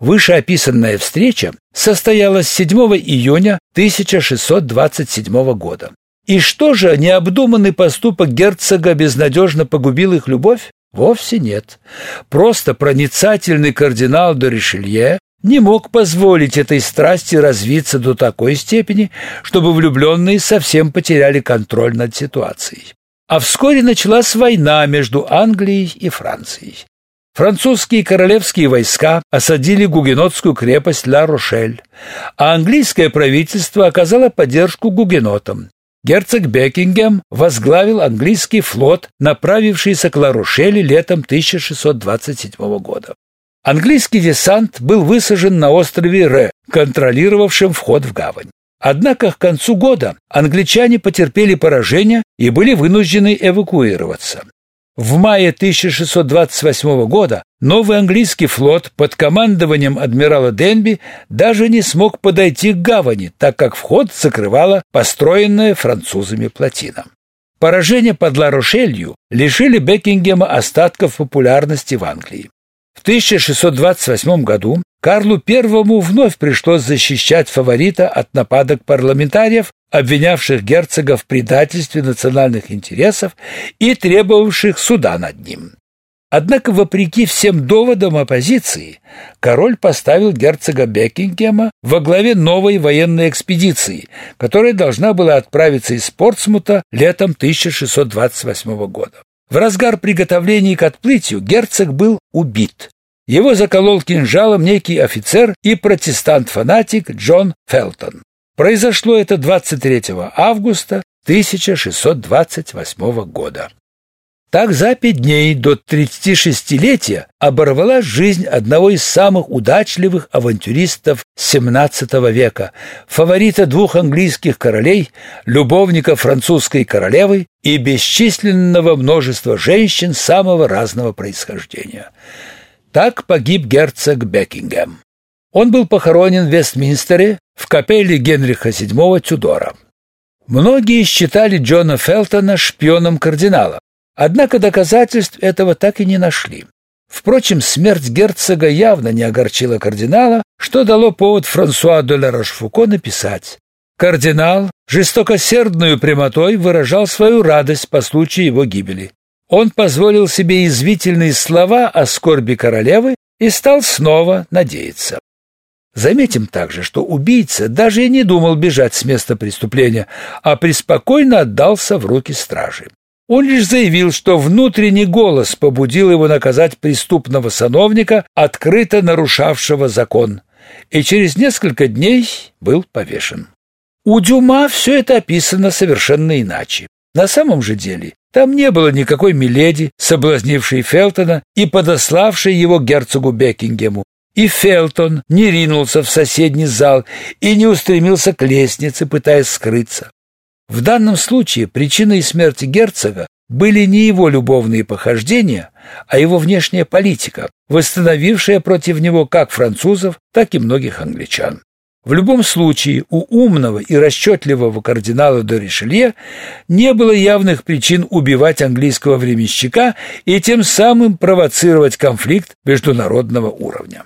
Вышеописанная встреча состоялась 7 июня 1627 года. И что же, необдуманный поступок герцога безнадежно погубил их любовь? Вовсе нет. Просто проницательный кардинал де Ришелье не мог позволить этой страсти развиться до такой степени, чтобы влюбленные совсем потеряли контроль над ситуацией. А вскоре началась война между Англией и Францией. Французские королевские войска осадили гугенотскую крепость Ла-Рошель, а английское правительство оказало поддержку гугенотам. Герцог Бекингем возглавил английский флот, направившийся к Ла-Рошели летом 1627 года. Английский десант был высажен на острове Ре, контролировавшем вход в гавань. Однако к концу года англичане потерпели поражение и были вынуждены эвакуироваться. В мае 1628 года новый английский флот под командованием адмирала Денби даже не смог подойти к гавани, так как вход закрывала построенная французами плотина. Поражение под Ла-Рошелью лишили Бекингема остатков популярности в Англии. В 1628 году Карлу I вновь пришлось защищать фаворита от нападок парламентариев, обвинявших герцога в предательстве национальных интересов и требовавших суда над ним. Однако, вопреки всем доводам оппозиции, король поставил герцога Бекингема во главе новой военной экспедиции, которая должна была отправиться из Портсмута летом 1628 года. В разгар приготовлений к отплытию герцог был убит. Его заколол кинжалом некий офицер и протестант-фанатик Джон Фелтон. Произошло это 23 августа 1628 года. Так за пять дней до 36-летия оборвалась жизнь одного из самых удачливых авантюристов XVII века, фаворита двух английских королей, любовника французской королевы и бесчисленного множества женщин самого разного происхождения. Так погиб герцог Бекингем. Он был похоронен в Вестминстере в капелле Генриха VII Тюдора. Многие считали Джона Фелтона шпионом кардинала, Однако доказательств этого так и не нашли. Впрочем, смерть герцога явно не огорчила кардинала, что дало повод Франсуа де ла Рошфуко написать. Кардинал жестокосердную прямотой выражал свою радость по случаю его гибели. Он позволил себе извительные слова о скорби королевы и стал снова надеяться. Заметим также, что убийца даже и не думал бежать с места преступления, а преспокойно отдался в руки стражи. Он лишь заявил, что внутренний голос побудил его наказать преступного сановника, открыто нарушавшего закон, и через несколько дней был повешен. У Дюма все это описано совершенно иначе. На самом же деле там не было никакой миледи, соблазнившей Фелтона и подославшей его герцогу Бекингему. И Фелтон не ринулся в соседний зал и не устремился к лестнице, пытаясь скрыться. В данном случае причиной смерти герцога были не его любовные похождения, а его внешняя политика, восстановившая против него как французов, так и многих англичан. В любом случае, у умного и расчетливого кардинала де Ришелье не было явных причин убивать английского временщика и тем самым провоцировать конфликт международного уровня.